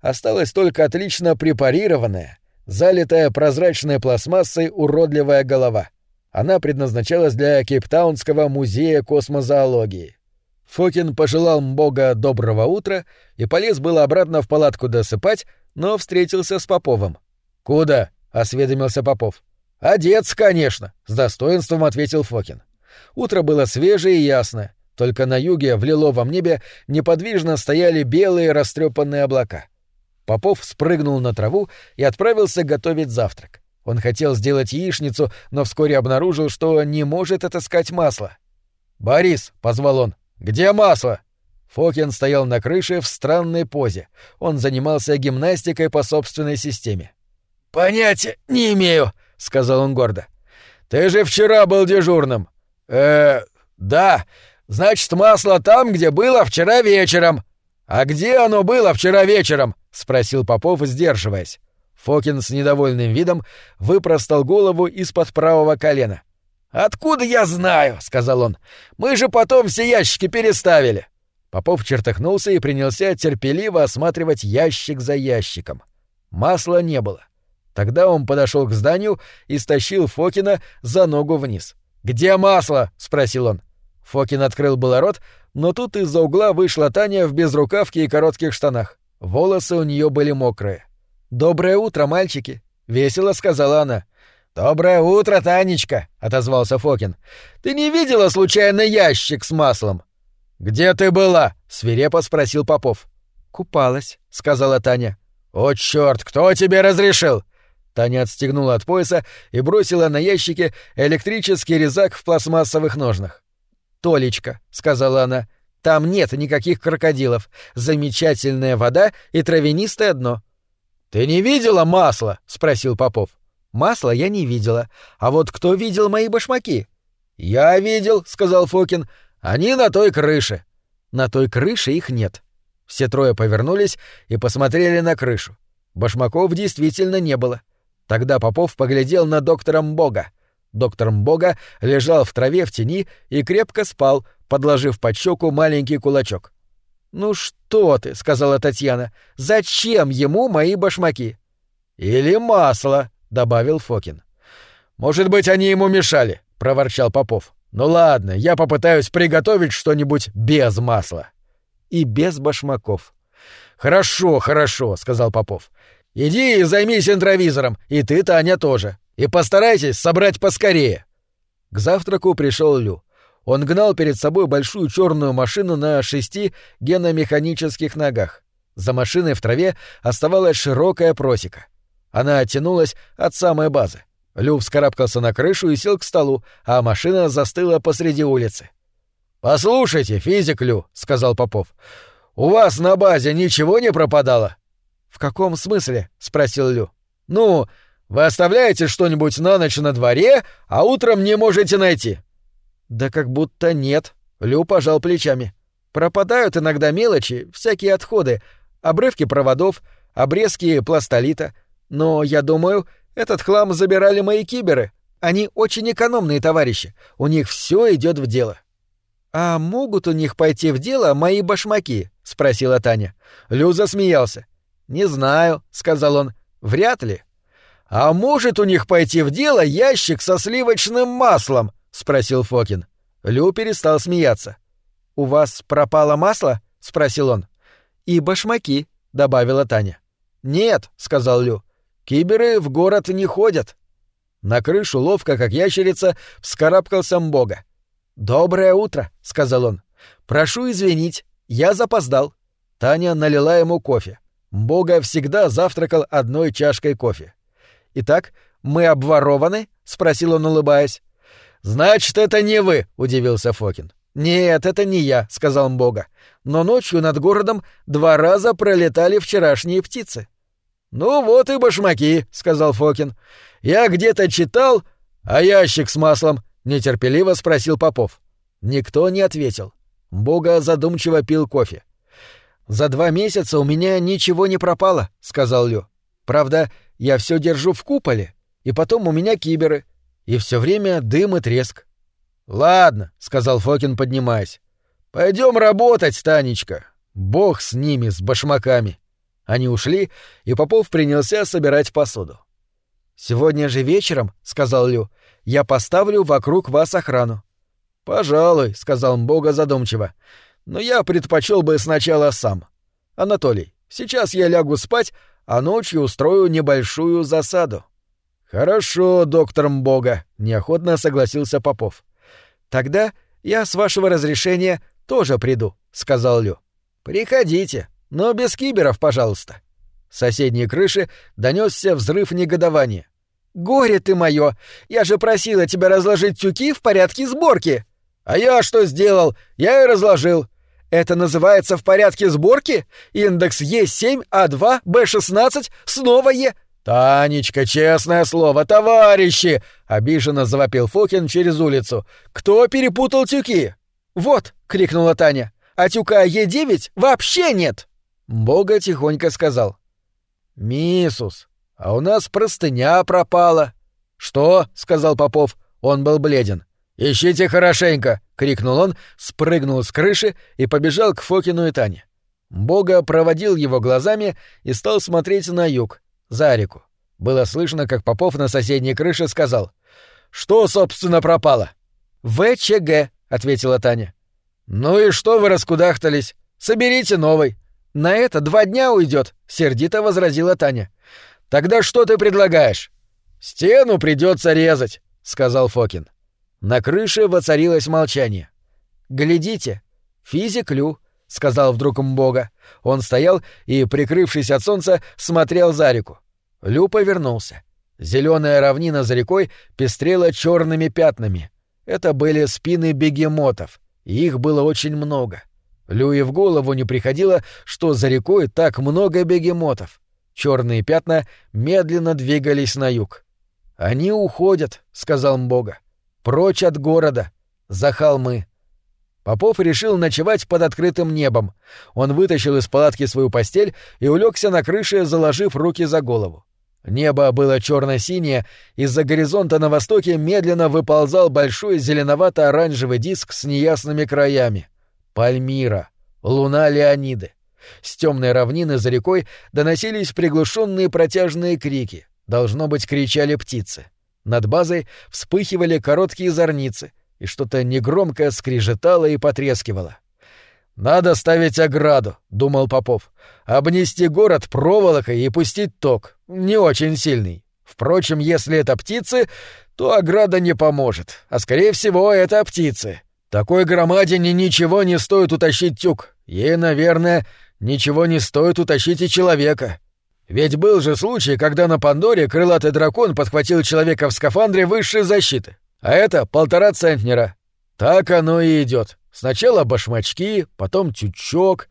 осталась только отлично препарированная, залитая прозрачной пластмассой уродливая голова. Она предназначалась для Кейптаунского музея космозоологии. Фокин пожелал Мбога доброго утра и полез было обратно в палатку досыпать, но встретился с Поповым. «Куда?» — осведомился Попов. «Одец, конечно», — с достоинством ответил Фокин. Утро было свежее и ясное, только на юге, в лиловом небе, неподвижно стояли белые растрепанные облака. Попов спрыгнул на траву и отправился готовить завтрак. Он хотел сделать яичницу, но вскоре обнаружил, что не может отыскать масло. «Борис», — позвал он, — «где масло?» Фокин стоял на крыше в странной позе. Он занимался гимнастикой по собственной системе. «Понятия не имею», — сказал он гордо. «Ты же вчера был дежурным». «Э, да. Значит, масло там, где было вчера вечером». «А где оно было вчера вечером?» — спросил Попов, сдерживаясь. Фокин с недовольным видом выпростал голову из-под правого колена. «Откуда я знаю?» — сказал он. «Мы же потом все ящики переставили». Попов чертыхнулся и принялся терпеливо осматривать ящик за ящиком. Масла не было. Тогда он подошел к зданию и стащил Фокина за ногу вниз. «Где масло?» — спросил он. Фокин открыл было рот, но тут из-за угла вышла Таня в безрукавке и коротких штанах. Волосы у нее были мокрые. «Доброе утро, мальчики!» — весело сказала она. «Доброе утро, Танечка!» — отозвался Фокин. «Ты не видела случайно ящик с маслом?» «Где ты была?» — свирепо спросил Попов. «Купалась», — сказала Таня. «О, чёрт, кто тебе разрешил? Таня отстегнула от пояса и бросила на ящике электрический резак в пластмассовых ножнах. «Толечка», — сказала она, — «там нет никаких крокодилов. Замечательная вода и травянистое дно». «Ты не видела масла?» — спросил Попов. «Масла я не видела. А вот кто видел мои башмаки?» «Я видел», — сказал Фокин. «Они на той крыше». «На той крыше их нет». Все трое повернулись и посмотрели на крышу. Башмаков действительно не было. Тогда Попов поглядел на доктора Мбога. Доктор Мбога лежал в траве в тени и крепко спал, подложив под щеку маленький кулачок. «Ну что ты», — сказала Татьяна, — «зачем ему мои башмаки?» «Или масло», — добавил Фокин. «Может быть, они ему мешали», — проворчал Попов. «Ну ладно, я попытаюсь приготовить что-нибудь без масла». «И без башмаков». «Хорошо, хорошо», — сказал Попов. Иди и займись интровизором, и ты, Таня, тоже. И постарайтесь собрать поскорее. К завтраку пришел Лю. Он гнал перед собой большую черную машину на шести геномеханических ногах. За машиной в траве оставалась широкая просека. Она оттянулась от самой базы. Лю вскарабкался на крышу и сел к столу, а машина застыла посреди улицы. «Послушайте, физик Лю», — сказал Попов, — «у вас на базе ничего не пропадало?» «В каком смысле?» — спросил Лю. «Ну, вы оставляете что-нибудь на ночь на дворе, а утром не можете найти». «Да как будто нет», — Лю пожал плечами. «Пропадают иногда мелочи, всякие отходы, обрывки проводов, обрезки пластолита. Но, я думаю, этот хлам забирали мои киберы. Они очень экономные товарищи. У них все идет в дело. А могут у них пойти в дело мои башмаки? спросила Таня. Лю засмеялся. Не знаю, сказал он. Вряд ли. А может у них пойти в дело ящик со сливочным маслом? спросил Фокин. Лю перестал смеяться. У вас пропало масло? спросил он. И башмаки, добавила Таня. Нет, сказал Лю. Киберы в город не ходят. На крышу ловко, как ящерица, вскарабкался Мбога. «Доброе утро», — сказал он. «Прошу извинить, я запоздал». Таня налила ему кофе. Мбога всегда завтракал одной чашкой кофе. «Итак, мы обворованы?» — спросил он, улыбаясь. «Значит, это не вы», — удивился Фокин. «Нет, это не я», — сказал Мбога. «Но ночью над городом два раза пролетали вчерашние птицы». «Ну вот и башмаки», — сказал Фокин. «Я где-то читал...» «А ящик с маслом?» — нетерпеливо спросил Попов. Никто не ответил. Бога задумчиво пил кофе. «За два месяца у меня ничего не пропало», — сказал Лю. «Правда, я все держу в куполе, и потом у меня киберы, и все время дым и треск». «Ладно», — сказал Фокин, поднимаясь. Пойдем работать, Танечка. Бог с ними, с башмаками». Они ушли, и Попов принялся собирать посуду. «Сегодня же вечером, — сказал Лю, — я поставлю вокруг вас охрану». «Пожалуй», — сказал Бога задумчиво, — «но я предпочел бы сначала сам. Анатолий, сейчас я лягу спать, а ночью устрою небольшую засаду». «Хорошо, доктор Бога», — неохотно согласился Попов. «Тогда я, с вашего разрешения, тоже приду», — сказал Лю. «Приходите», но без киберов, пожалуйста. С соседней крыши донесся взрыв негодования. «Горе ты мое! Я же просила тебя разложить тюки в порядке сборки!» «А я что сделал? Я и разложил!» «Это называется в порядке сборки? Индекс Е7, А2, Б16, снова Е...» «Танечка, честное слово, товарищи!» — обиженно завопил Фокин через улицу. «Кто перепутал тюки?» «Вот!» — крикнула Таня. «А тюка Е9 вообще нет!» Бога тихонько сказал. «Миссус, а у нас простыня пропала». «Что?» — сказал Попов. Он был бледен. «Ищите хорошенько!» — крикнул он, спрыгнул с крыши и побежал к Фокину и Тане. Бога проводил его глазами и стал смотреть на юг, за реку. Было слышно, как Попов на соседней крыше сказал. «Что, собственно, пропало?» «ВЧГ», — ответила Таня. «Ну и что вы раскудахтались? Соберите новый. «На это два дня уйдет», — сердито возразила Таня. «Тогда что ты предлагаешь?» «Стену придется резать», — сказал Фокин. На крыше воцарилось молчание. «Глядите, физик Лю», — сказал вдруг Мбога. Он стоял и, прикрывшись от солнца, смотрел за реку. Лю повернулся. Зеленая равнина за рекой пестрела черными пятнами. Это были спины бегемотов, и их было очень много. Люи в голову не приходило, что за рекой так много бегемотов. Черные пятна медленно двигались на юг. «Они уходят», — сказал Мбога. «Прочь от города, за холмы». Попов решил ночевать под открытым небом. Он вытащил из палатки свою постель и улегся на крыше, заложив руки за голову. Небо было черно-синее, из-за горизонта на востоке медленно выползал большой зеленовато-оранжевый диск с неясными краями. Пальмира, луна Леониды. С темной равнины за рекой доносились приглушенные протяжные крики. Должно быть, кричали птицы. Над базой вспыхивали короткие зорницы, и что-то негромко скрижетало и потрескивало. «Надо ставить ограду», — думал Попов. «Обнести город проволокой и пустить ток. Не очень сильный. Впрочем, если это птицы, то ограда не поможет. А скорее всего, это птицы. Такой громадине ничего не стоит утащить тюк. Ей, наверное, ничего не стоит утащить и человека. Ведь был же случай, когда на Пандоре крылатый дракон подхватил человека в скафандре высшей защиты. А это полтора центнера. Так оно и идет. Сначала башмачки, потом тючок.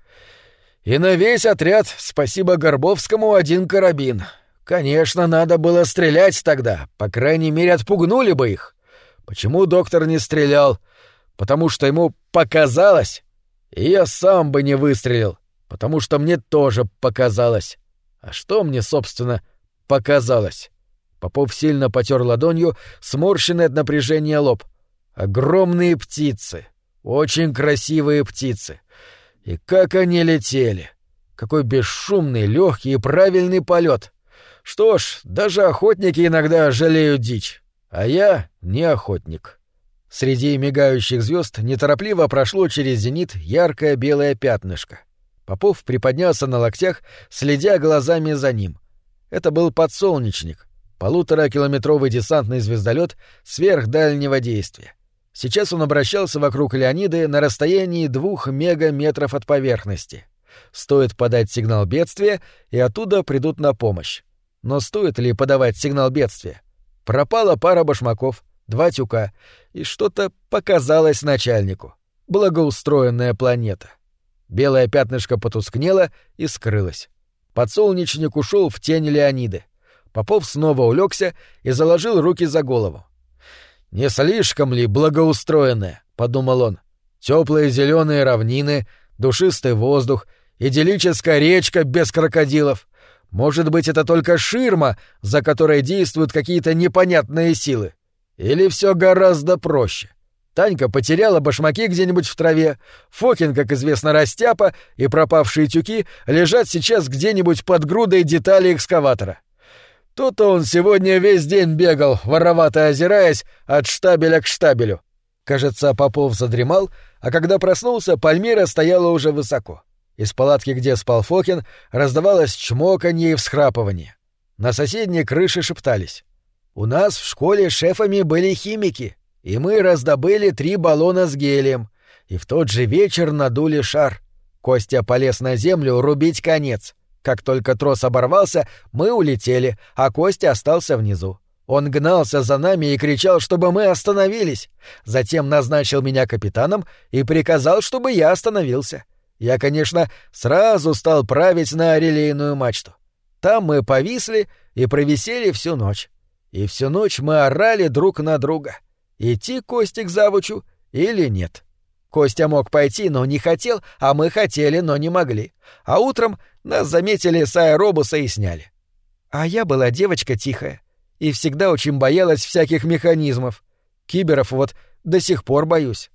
И на весь отряд, спасибо Горбовскому, один карабин. Конечно, надо было стрелять тогда, по крайней мере, отпугнули бы их. Почему доктор не стрелял? Потому что ему показалось. И я сам бы не выстрелил, потому что мне тоже показалось. А что мне, собственно, показалось? Попов сильно потер ладонью, сморщенный от напряжения лоб. Огромные птицы. Очень красивые птицы. И как они летели! Какой бесшумный, легкий и правильный полет! Что ж, даже охотники иногда жалеют дичь, а я не охотник. Среди мигающих звезд неторопливо прошло через зенит яркое белое пятнышко. Попов приподнялся на локтях, следя глазами за ним. Это был подсолнечник, полуторакилометровый десантный звездолет сверхдальнего действия. Сейчас он обращался вокруг Леониды на расстоянии двух мегаметров от поверхности. Стоит подать сигнал бедствия, и оттуда придут на помощь. Но стоит ли подавать сигнал бедствия? Пропала пара башмаков, два тюка, и что-то показалось начальнику. Благоустроенная планета. Белое пятнышко потускнело и скрылось. Подсолнечник ушел в тень Леониды. Попов снова улегся и заложил руки за голову. «Не слишком ли благоустроенная?» — подумал он. Теплые зеленые равнины, душистый воздух, идиллическая речка без крокодилов. Может быть, это только ширма, за которой действуют какие-то непонятные силы. Или все гораздо проще. Танька потеряла башмаки где-нибудь в траве, Фокин, как известно, растяпа, и пропавшие тюки лежат сейчас где-нибудь под грудой деталей экскаватора. То-то он сегодня весь день бегал, воровато озираясь от штабеля к штабелю. Кажется, Попов задремал, а когда проснулся, Пальмира стояла уже высоко. Из палатки, где спал Фокин, раздавалось чмоканье и всхрапывание. На соседней крыше шептались. «У нас в школе шефами были химики, и мы раздобыли три баллона с гелием, и в тот же вечер надули шар. Костя полез на землю рубить конец. Как только трос оборвался, мы улетели, а Костя остался внизу. Он гнался за нами и кричал, чтобы мы остановились. Затем назначил меня капитаном и приказал, чтобы я остановился. Я, конечно, сразу стал править на релейную мачту. Там мы повисли и провисели всю ночь. И всю ночь мы орали друг на друга. Идти Кости к завучу или нет. Костя мог пойти, но не хотел, а мы хотели, но не могли. А утром нас заметили с аэробуса и сняли. А я была девочка тихая и всегда очень боялась всяких механизмов. Киберов вот до сих пор боюсь.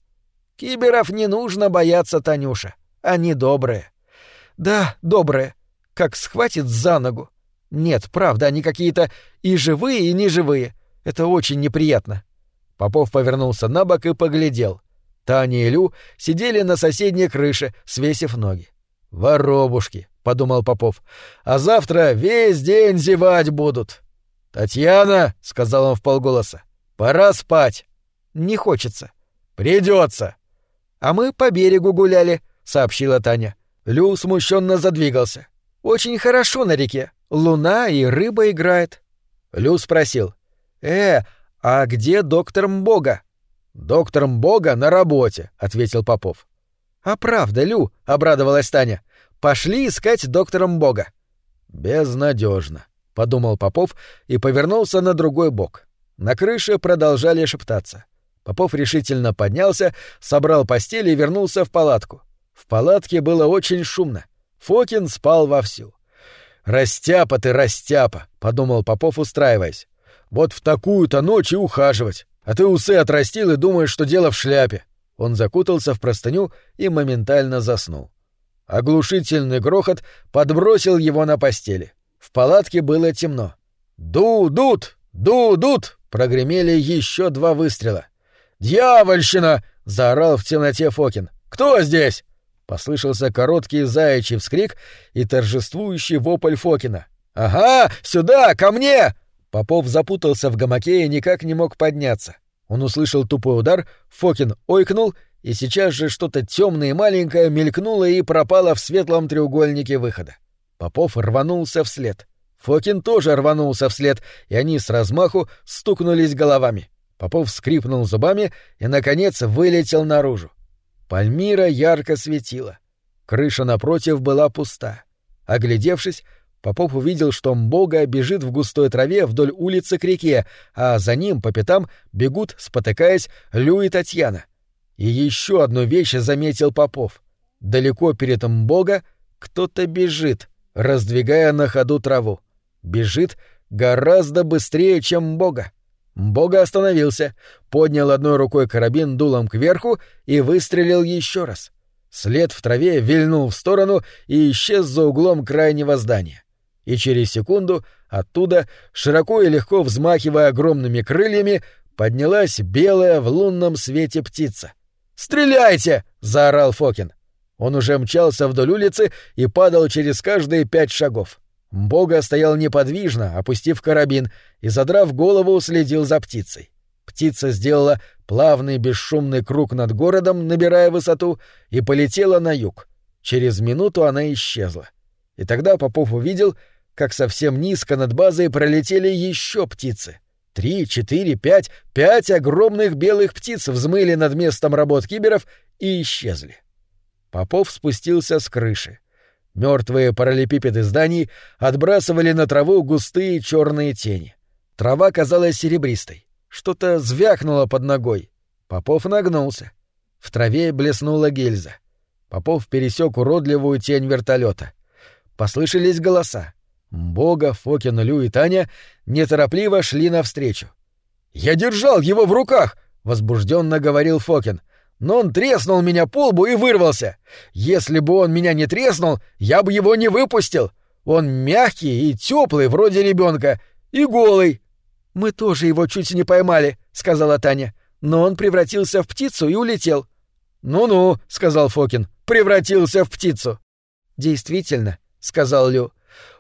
Киберов не нужно бояться, Танюша. Они добрые. Да, добрые. Как схватит за ногу. Нет, правда, они какие-то и живые, и неживые. Это очень неприятно. Попов повернулся на бок и поглядел. Таня и Лю сидели на соседней крыше, свесив ноги. «Воробушки», — подумал Попов, — «а завтра весь день зевать будут». «Татьяна», — сказал он вполголоса, — «пора спать». «Не хочется». «Придется». «А мы по берегу гуляли», — сообщила Таня. Лю смущенно задвигался. «Очень хорошо на реке. Луна и рыба играет». Лю спросил. «Э, а где доктор Мбога?» «Доктор Мбога на работе», — ответил Попов. «А правда, Лю», — обрадовалась Таня. «Пошли искать доктора Мбога». «Безнадежно», — подумал Попов и повернулся на другой бок. На крыше продолжали шептаться. Попов решительно поднялся, собрал постель и вернулся в палатку. В палатке было очень шумно. Фокин спал вовсю. «Растяпа ты, растяпа!» — подумал Попов, устраиваясь. «Вот в такую-то ночь и ухаживать, а ты усы отрастил и думаешь, что дело в шляпе». Он закутался в простыню и моментально заснул. Оглушительный грохот подбросил его на постели. В палатке было темно. «Ду-дут! Ду-дут!» — прогремели еще два выстрела. «Дьявольщина!» — заорал в темноте Фокин. «Кто здесь?» Послышался короткий заячий вскрик и торжествующий вопль Фокина. «Ага, сюда, ко мне!» Попов запутался в гамаке и никак не мог подняться. Он услышал тупой удар, Фокин ойкнул, и сейчас же что-то темное и маленькое мелькнуло и пропало в светлом треугольнике выхода. Попов рванулся вслед. Фокин тоже рванулся вслед, и они с размаху стукнулись головами. Попов скрипнул зубами и, наконец, вылетел наружу. Пальмира ярко светила. Крыша напротив была пуста. Оглядевшись, Попов увидел, что Мбога бежит в густой траве вдоль улицы к реке, а за ним по пятам бегут, спотыкаясь, Лю и Татьяна. И еще одну вещь заметил Попов. Далеко перед Мбога кто-то бежит, раздвигая на ходу траву. Бежит гораздо быстрее, чем Бога. Бога остановился, поднял одной рукой карабин дулом кверху и выстрелил еще раз. След в траве вильнул в сторону и исчез за углом крайнего здания. И через секунду оттуда, широко и легко взмахивая огромными крыльями, поднялась белая в лунном свете птица. «Стреляйте!» — заорал Фокин. Он уже мчался вдоль улицы и падал через каждые пять шагов. Бога стоял неподвижно, опустив карабин, и, задрав голову, следил за птицей. Птица сделала плавный бесшумный круг над городом, набирая высоту, и полетела на юг. Через минуту она исчезла. И тогда Попов увидел, как совсем низко над базой пролетели еще птицы. Три, четыре, пять, пять огромных белых птиц взмыли над местом работ киберов и исчезли. Попов спустился с крыши. Мертвые параллелепипеды зданий отбрасывали на траву густые черные тени. Трава казалась серебристой. Что-то звякнуло под ногой. Попов нагнулся. В траве блеснула гильза. Попов пересек уродливую тень вертолета. Послышались голоса. Бога, Фокин, Лю и Таня неторопливо шли навстречу. «Я держал его в руках!» — возбужденно говорил Фокин но он треснул меня по лбу и вырвался. Если бы он меня не треснул, я бы его не выпустил. Он мягкий и теплый, вроде ребенка, и голый. Мы тоже его чуть не поймали, сказала Таня. Но он превратился в птицу и улетел. Ну-ну, сказал Фокин. Превратился в птицу. Действительно, сказал Лю.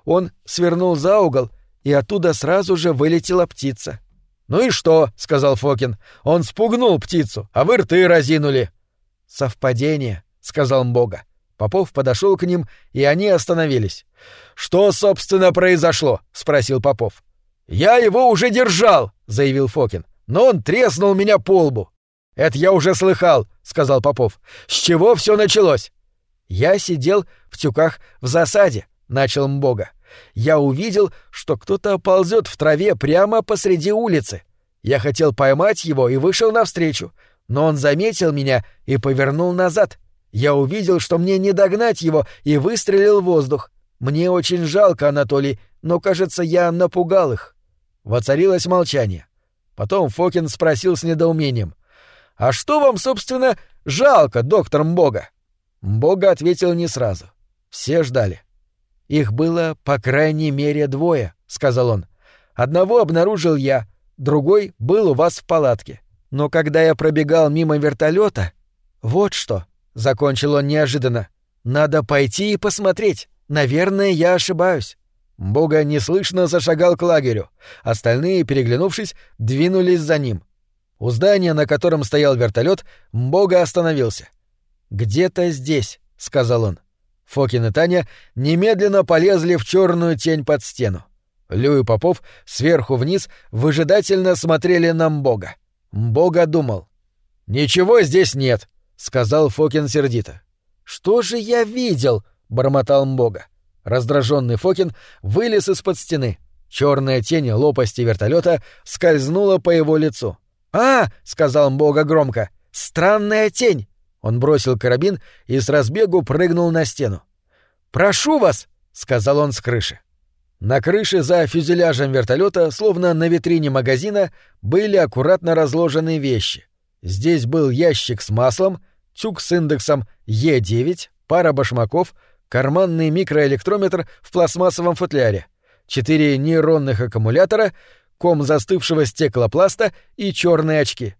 Он свернул за угол, и оттуда сразу же вылетела птица. «Ну и что?» — сказал Фокин. «Он спугнул птицу, а вы рты разинули». «Совпадение», — сказал Мбога. Попов подошел к ним, и они остановились. «Что, собственно, произошло?» — спросил Попов. «Я его уже держал», — заявил Фокин. «Но он треснул меня по лбу». «Это я уже слыхал», — сказал Попов. «С чего все началось?» «Я сидел в тюках в засаде», — начал Мбога я увидел, что кто-то ползет в траве прямо посреди улицы. Я хотел поймать его и вышел навстречу, но он заметил меня и повернул назад. Я увидел, что мне не догнать его, и выстрелил в воздух. Мне очень жалко, Анатолий, но, кажется, я напугал их. Воцарилось молчание. Потом Фокин спросил с недоумением. «А что вам, собственно, жалко, доктор Мбога?» Мбога ответил не сразу. Все ждали. Их было, по крайней мере, двое, сказал он. Одного обнаружил я, другой был у вас в палатке. Но когда я пробегал мимо вертолета, вот что, закончил он неожиданно. Надо пойти и посмотреть. Наверное, я ошибаюсь. Бога неслышно зашагал к лагерю. Остальные, переглянувшись, двинулись за ним. У здания, на котором стоял вертолет, Бога остановился. «Где-то здесь», — сказал он. Фокин и Таня немедленно полезли в черную тень под стену. Лю и Попов сверху вниз выжидательно смотрели на Мбога. Мбога думал. «Ничего здесь нет», — сказал Фокин сердито. «Что же я видел?» — бормотал Мбога. Раздраженный Фокин вылез из-под стены. Черная тень лопасти вертолета скользнула по его лицу. «А!» — сказал Мбога громко. «Странная тень! Он бросил карабин и с разбегу прыгнул на стену. «Прошу вас!» — сказал он с крыши. На крыше за фюзеляжем вертолета, словно на витрине магазина, были аккуратно разложены вещи. Здесь был ящик с маслом, тюк с индексом Е9, пара башмаков, карманный микроэлектрометр в пластмассовом футляре, четыре нейронных аккумулятора, ком застывшего стеклопласта и черные очки.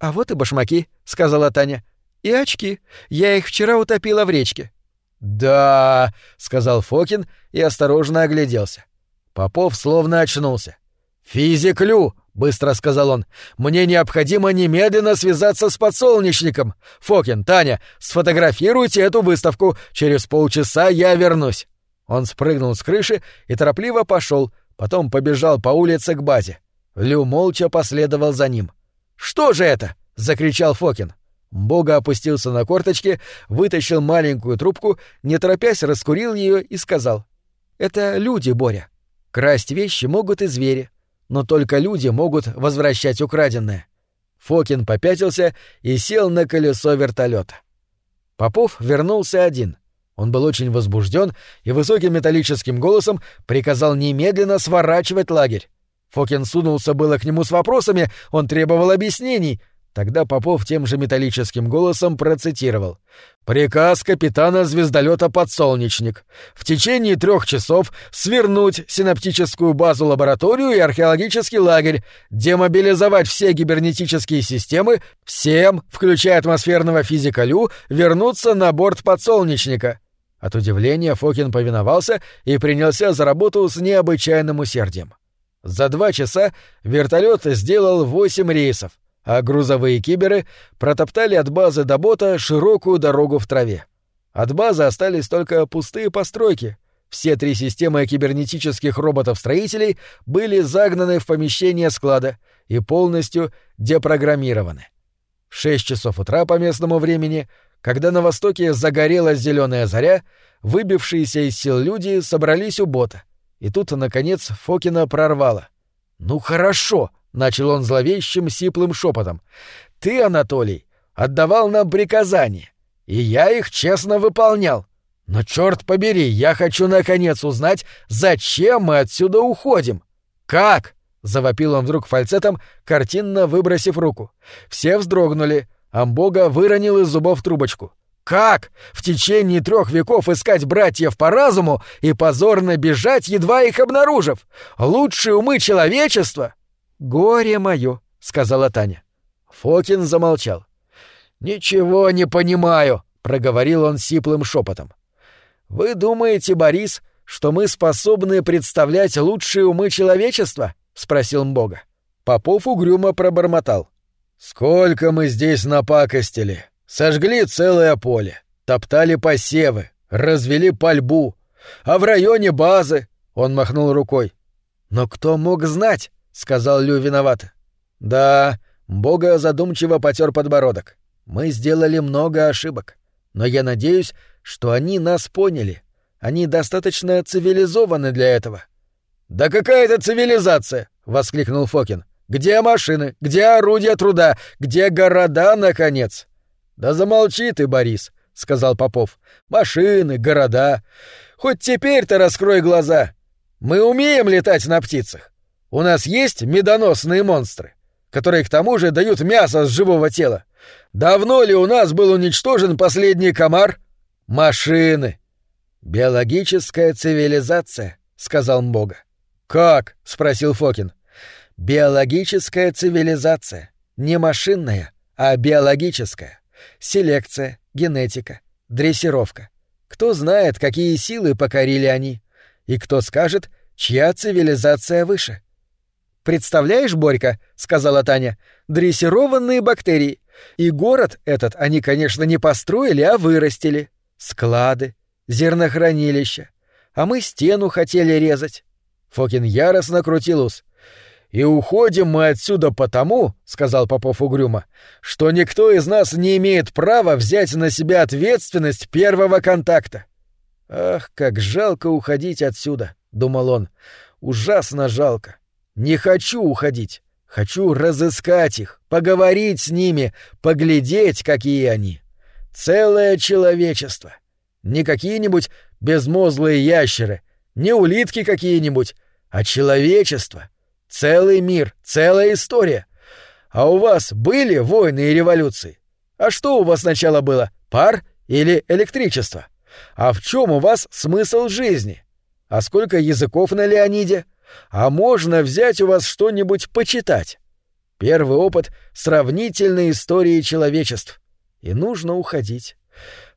«А вот и башмаки», — сказала Таня. И очки. Я их вчера утопила в речке. Да, сказал Фокин и осторожно огляделся. Попов словно очнулся. Физик Лю, быстро сказал он. Мне необходимо немедленно связаться с подсолнечником. Фокин, Таня, сфотографируйте эту выставку. Через полчаса я вернусь. Он спрыгнул с крыши и торопливо пошел, потом побежал по улице к базе. Лю молча последовал за ним. «Что же это?» — закричал Фокин. Бога опустился на корточки, вытащил маленькую трубку, не торопясь раскурил ее и сказал. «Это люди, Боря. Красть вещи могут и звери, но только люди могут возвращать украденное». Фокин попятился и сел на колесо вертолета. Попов вернулся один. Он был очень возбужден и высоким металлическим голосом приказал немедленно сворачивать лагерь. Фокин сунулся было к нему с вопросами, он требовал объяснений, Тогда Попов тем же металлическим голосом процитировал. «Приказ капитана звездолета «Подсолнечник». В течение трех часов свернуть синаптическую базу-лабораторию и археологический лагерь, демобилизовать все гибернетические системы, всем, включая атмосферного физика Лю, вернуться на борт «Подсолнечника». От удивления Фокин повиновался и принялся за работу с необычайным усердием. За два часа вертолет сделал восемь рейсов, а грузовые киберы протоптали от базы до бота широкую дорогу в траве. От базы остались только пустые постройки. Все три системы кибернетических роботов-строителей были загнаны в помещение склада и полностью депрограммированы. В шесть часов утра по местному времени, когда на востоке загорелась зеленая заря, выбившиеся из сил люди собрались у бота. И тут, наконец, Фокина прорвало. «Ну хорошо!» — начал он зловещим сиплым шепотом. «Ты, Анатолий, отдавал нам приказания, и я их честно выполнял. Но черт побери, я хочу наконец узнать, зачем мы отсюда уходим. Как?» — завопил он вдруг фальцетом, картинно выбросив руку. Все вздрогнули. Амбога выронил из зубов трубочку. Как в течение трех веков искать братьев по разуму и позорно бежать, едва их обнаружив? Лучшие умы человечества «Горе мое», — сказала Таня. Фокин замолчал. «Ничего не понимаю», — проговорил он сиплым шепотом. «Вы думаете, Борис, что мы способны представлять лучшие умы человечества?» — спросил Бога. Попов угрюмо пробормотал. «Сколько мы здесь напакостили! Сожгли целое поле, топтали посевы, развели пальбу. А в районе базы...» — он махнул рукой. «Но кто мог знать?» — сказал Лю виновато. «Да», — Бога задумчиво потер подбородок. «Мы сделали много ошибок. Но я надеюсь, что они нас поняли. Они достаточно цивилизованы для этого». «Да какая это цивилизация!» — воскликнул Фокин. «Где машины? Где орудия труда? Где города, наконец?» «Да замолчи ты, Борис», — сказал Попов. «Машины, города. Хоть теперь-то раскрой глаза. Мы умеем летать на птицах. У нас есть медоносные монстры, которые к тому же дают мясо с живого тела. Давно ли у нас был уничтожен последний комар? Машины. Биологическая цивилизация, сказал Мбога. Как? спросил Фокин. Биологическая цивилизация, не машинная, а биологическая. Селекция, генетика, дрессировка. Кто знает, какие силы покорили они, и кто скажет, чья цивилизация выше. «Представляешь, Борька», — сказала Таня, — «дрессированные бактерии. И город этот они, конечно, не построили, а вырастили. Склады, зернохранилища. А мы стену хотели резать». Фокин яростно крутил ус. «И уходим мы отсюда потому, — сказал Попов угрюмо, — что никто из нас не имеет права взять на себя ответственность первого контакта». «Ах, как жалко уходить отсюда», — думал он. «Ужасно жалко. Не хочу уходить. Хочу разыскать их, поговорить с ними, поглядеть, какие они. Целое человечество. Не какие-нибудь безмозглые ящеры, не улитки какие-нибудь, а человечество. Целый мир, целая история. А у вас были войны и революции? А что у вас сначала было, пар или электричество? А в чем у вас смысл жизни? А сколько языков на Леониде? А можно взять у вас что-нибудь почитать? Первый опыт — сравнительной истории человечеств. И нужно уходить.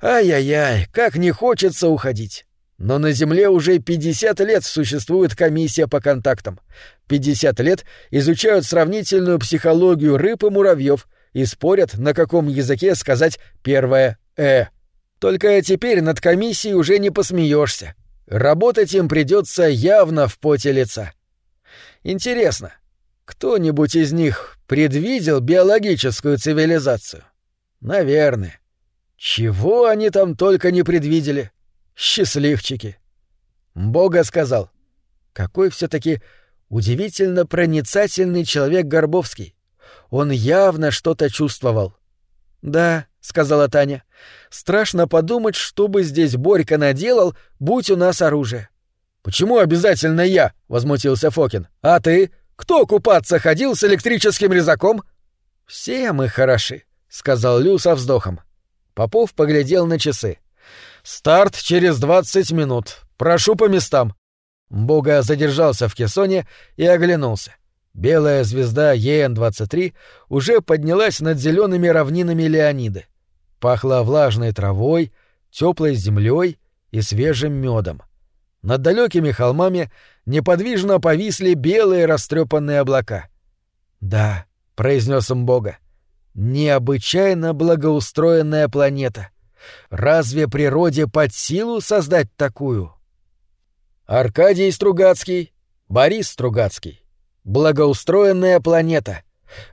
Ай-яй-яй, как не хочется уходить. Но на Земле уже 50 лет существует комиссия по контактам. 50 лет изучают сравнительную психологию рыб и муравьев и спорят, на каком языке сказать первое «э». Только теперь над комиссией уже не посмеешься. Работать им придется явно в поте лица. Интересно, кто-нибудь из них предвидел биологическую цивилизацию? Наверное. Чего они там только не предвидели? Счастливчики. Бога сказал. Какой все таки удивительно проницательный человек Горбовский. Он явно что-то чувствовал. «Да», — сказала Таня, — «страшно подумать, что бы здесь Борька наделал, будь у нас оружие». «Почему обязательно я?» — возмутился Фокин. «А ты? Кто купаться ходил с электрическим резаком?» «Все мы хороши», — сказал Лю со вздохом. Попов поглядел на часы. «Старт через двадцать минут. Прошу по местам». Бога задержался в кессоне и оглянулся. Белая звезда ЕН-23 уже поднялась над зелеными равнинами Леониды. Пахло влажной травой, теплой землей и свежим медом. Над далекими холмами неподвижно повисли белые растрепанные облака. «Да», — произнес Бога, — «необычайно благоустроенная планета. Разве природе под силу создать такую?» Аркадий Стругацкий, Борис Стругацкий. Благоустроенная планета.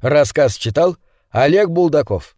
Рассказ читал Олег Булдаков.